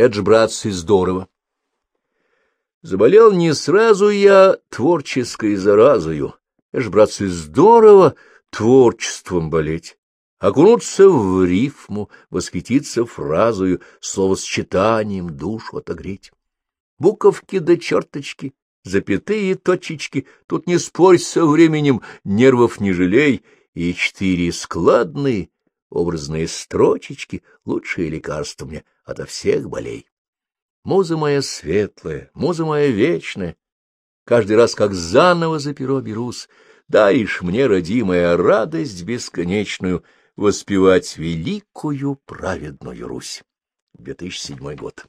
Это братцы, здорово. Заболел не сразу я творческой заразою. Это братцы, здорово творчеством болеть. Окунуться в рифму, восхититься фразою, словосчитанием душу отогреть. Буковки да черточки, запятые точечки, тут не спорь со временем, нервов не жалей, и четыре складные образные строчечки — лучшее лекарство мне ото всех болей. Муза моя светлая, муза моя вечная, каждый раз как заново за перо берусь, даешь мне, родимая, радость бесконечную воспевать великую праведную Русь. 2007 год.